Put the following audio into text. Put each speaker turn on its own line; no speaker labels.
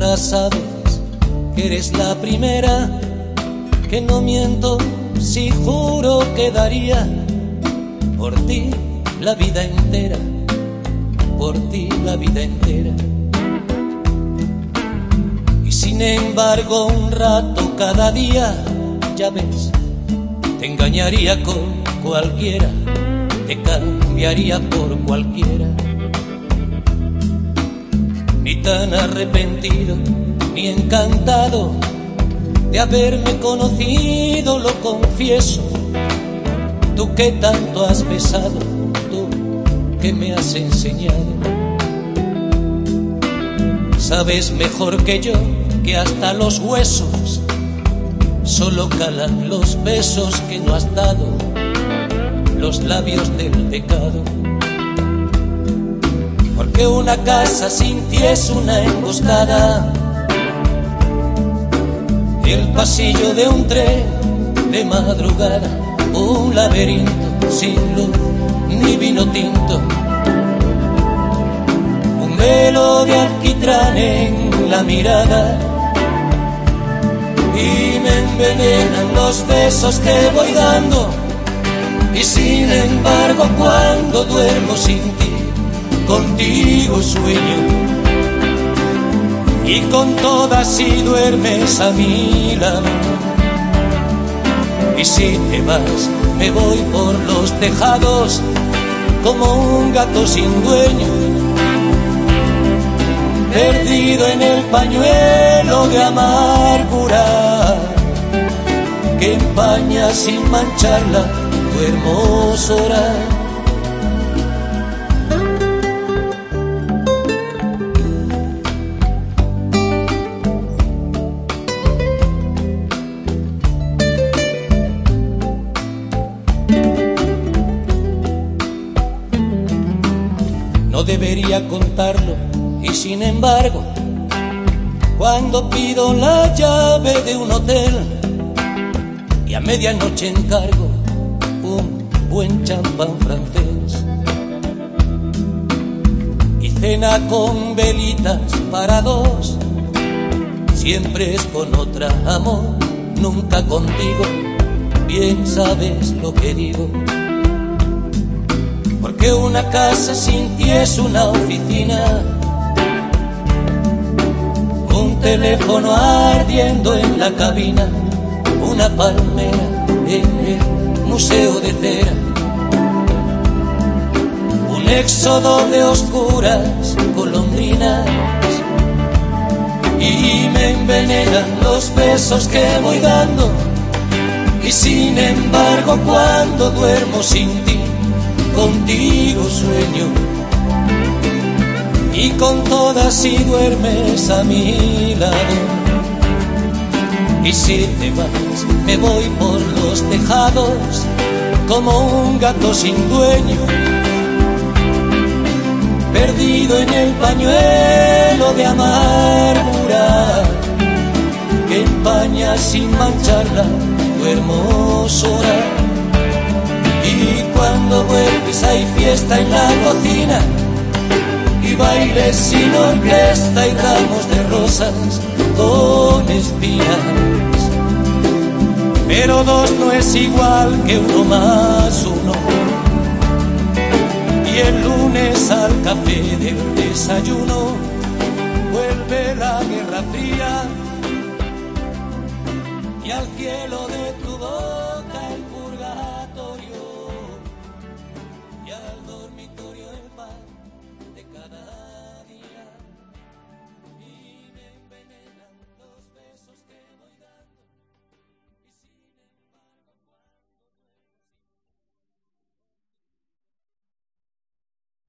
Ya sabes que eres la primera, que no miento si juro que daría por ti la vida entera, por ti la vida entera. Y sin embargo un rato cada día, ya ves, te engañaría con cualquiera, te cambiaría por cualquiera. Tan arrepentido, ni encantado de haberme conocido, lo confieso. Tú que tanto has besado, tú que me has enseñado. Sabes mejor que yo que hasta los huesos solo calan los besos que no has dado, los labios del pecado. Porque una casa sin ti es una emboscada, el pasillo de un tren de madrugada, un laberinto sin luz ni vino tinto, un velo de alquitrán en la mirada. Y me envenenan los besos que voy dando. Y sin embargo, cuando duermo sin ti, contigo sueño. Y con todas si duermes a mi lado. Y si te vas, me voy por los tejados como un gato sin dueño perdido en el pañuelo de amargura que empaña sin mancharla tu hermosura. Debería contarlo y sin embargo, cuando pido la llave de un hotel y a medianoche encargo un buen champán francés y cena con velitas para dos, siempre es con otra amor, nunca contigo, bien sabes lo que digo. Porque una casa sin ti es una oficina. Un teléfono ardiendo en la cabina, una palmera en el museo de cera, un éxodo de oscuras colombinas. Y me envenenan los besos que voy dando. Y sin embargo cuando duermo sin ti, contigo sueño y con todas si duermes a mi lado. Y si te vas, me voy por los tejados como un gato sin dueño, perdido en el pañuelo de amargura que empaña sin mancharla tu hermosura. Y cuando vuelves hay fiesta en la cocina y bailes sin orquesta y ramos de rosas con espinas. Pero dos no es igual que uno más uno. Y el lunes al café del desayuno vuelve la guerra fría y al cielo de.